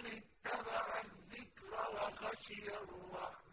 مَنِ اتَّبَعَ الذِّكْرَ وَخَشِيَ الرَّحْمَٰنَ